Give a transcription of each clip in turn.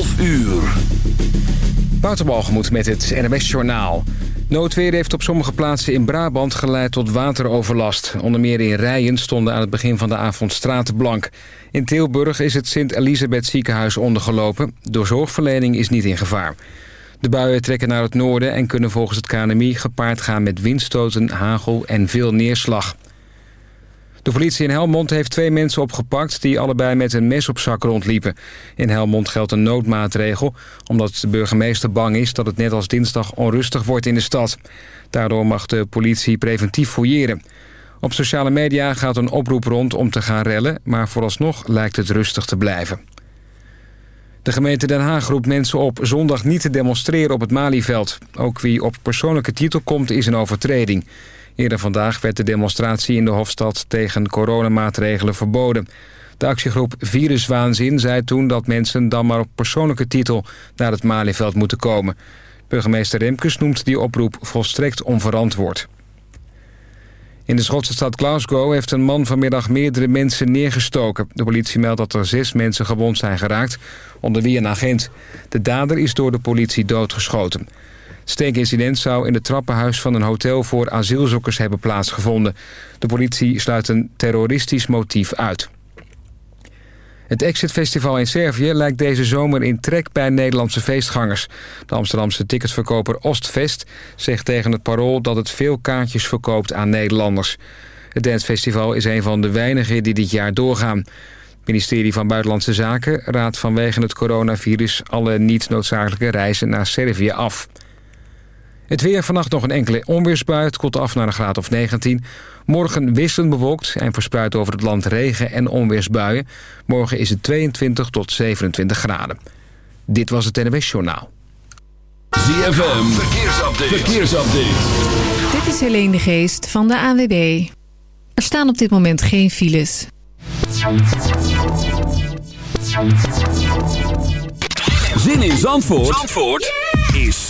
12 uur. Wouterbalgemoed met het NMS Journaal. Noodweer heeft op sommige plaatsen in Brabant geleid tot wateroverlast. Onder meer in Rijen stonden aan het begin van de avond straten blank. In Tilburg is het Sint-Elisabeth ziekenhuis ondergelopen. Door zorgverlening is niet in gevaar. De buien trekken naar het noorden en kunnen volgens het KNMI gepaard gaan met windstoten, hagel en veel neerslag. De politie in Helmond heeft twee mensen opgepakt... die allebei met een mes op zak rondliepen. In Helmond geldt een noodmaatregel... omdat de burgemeester bang is dat het net als dinsdag onrustig wordt in de stad. Daardoor mag de politie preventief fouilleren. Op sociale media gaat een oproep rond om te gaan rellen... maar vooralsnog lijkt het rustig te blijven. De gemeente Den Haag roept mensen op zondag niet te demonstreren op het Malieveld. Ook wie op persoonlijke titel komt is een overtreding... Eerder vandaag werd de demonstratie in de Hofstad tegen coronamaatregelen verboden. De actiegroep Viruswaanzin zei toen dat mensen dan maar op persoonlijke titel naar het Malieveld moeten komen. Burgemeester Remkes noemt die oproep volstrekt onverantwoord. In de Schotse stad Glasgow heeft een man vanmiddag meerdere mensen neergestoken. De politie meldt dat er zes mensen gewond zijn geraakt, onder wie een agent. De dader is door de politie doodgeschoten. Steekincident zou in het trappenhuis van een hotel voor asielzoekers hebben plaatsgevonden. De politie sluit een terroristisch motief uit. Het Exit Festival in Servië lijkt deze zomer in trek bij Nederlandse feestgangers. De Amsterdamse ticketverkoper Oostfest zegt tegen het parool dat het veel kaartjes verkoopt aan Nederlanders. Het dancefestival is een van de weinigen die dit jaar doorgaan. Het ministerie van Buitenlandse Zaken raadt vanwege het coronavirus alle niet noodzakelijke reizen naar Servië af. Het weer vannacht nog een enkele onweersbui. Het koelt af naar een graad of 19. Morgen wisselend bewolkt en verspreid over het land regen en onweersbuien. Morgen is het 22 tot 27 graden. Dit was het NWS Journaal. ZFM, verkeersupdate. verkeersupdate. Dit is Helene de Geest van de ANWB. Er staan op dit moment geen files. Zin in Zandvoort? Zandvoort? is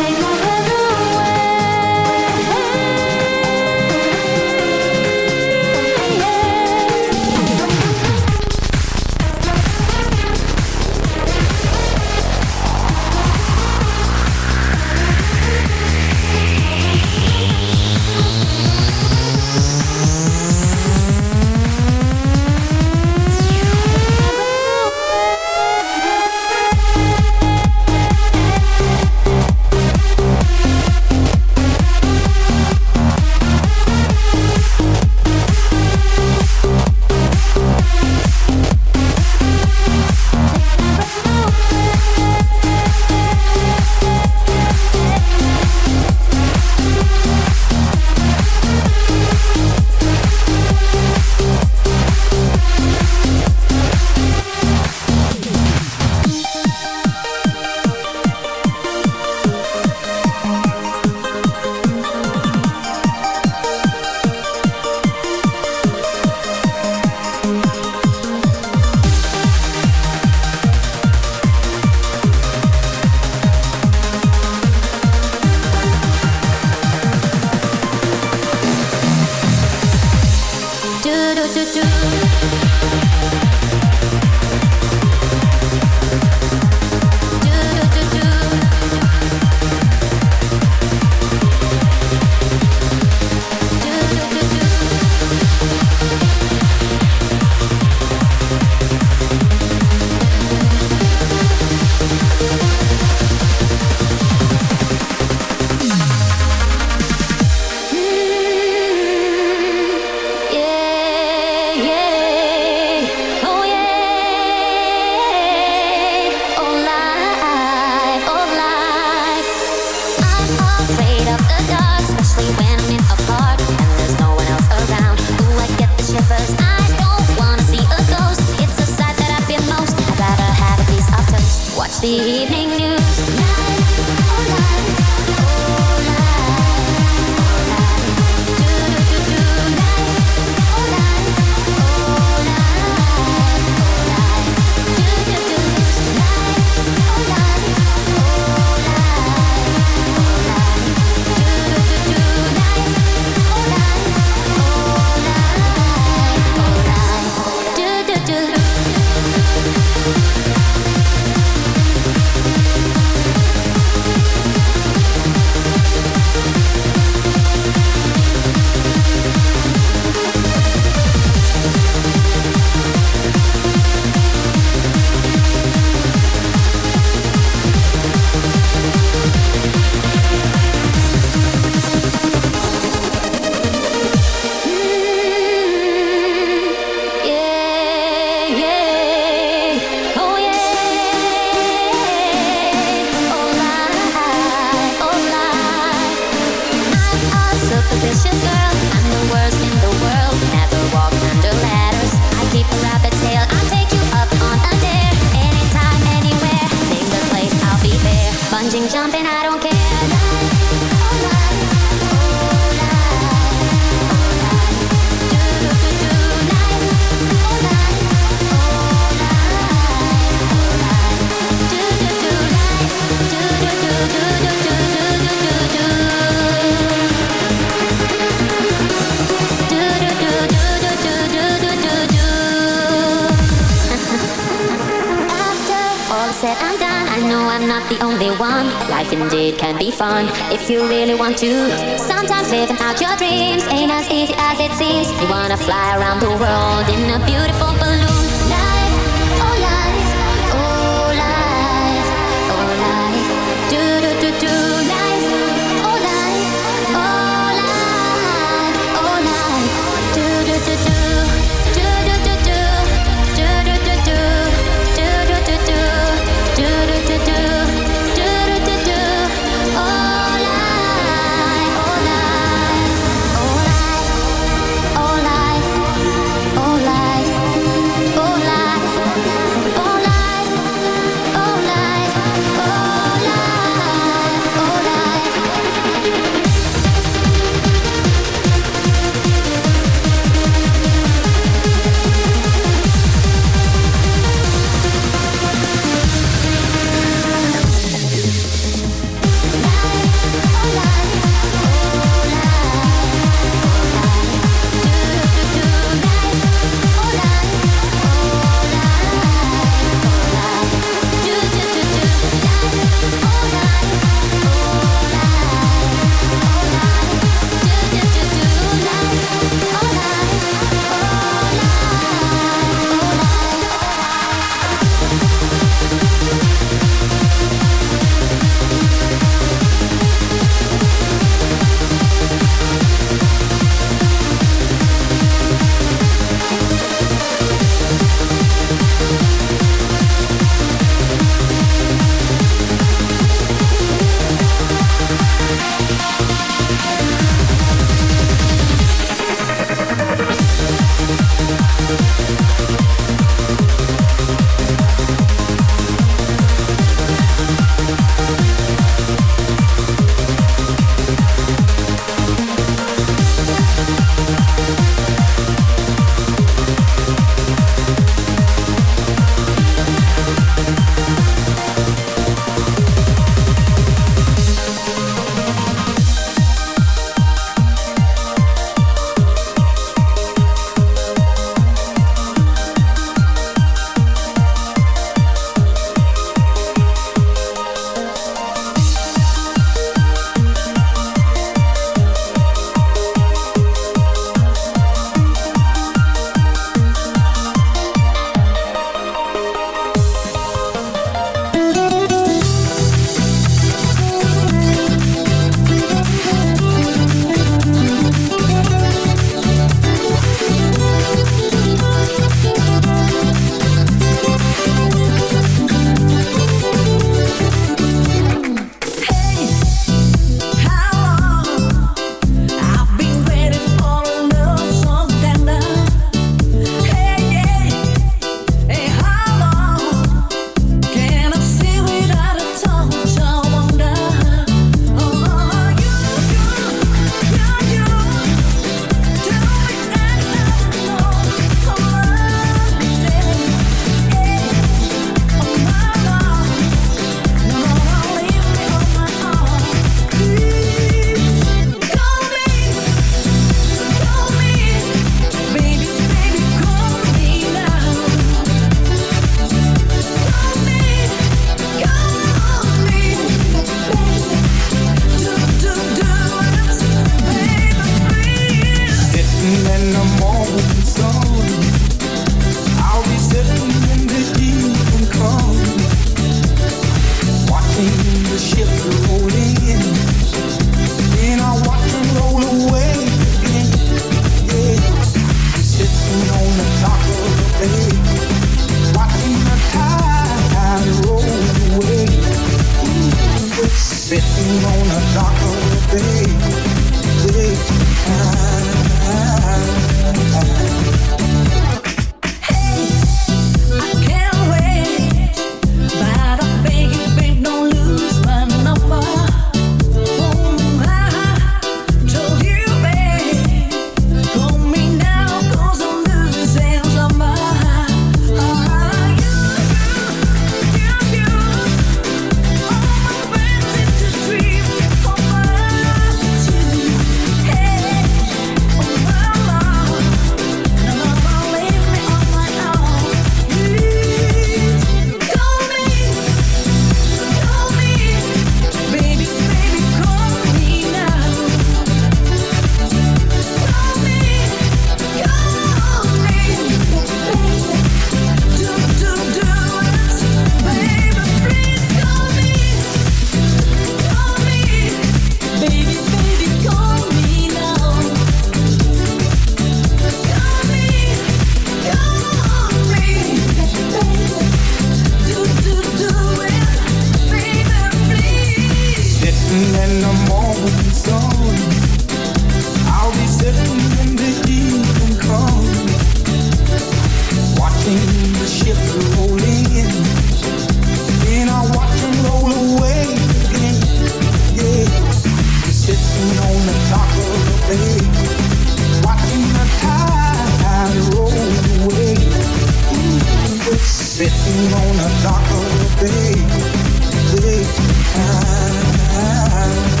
time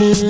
you.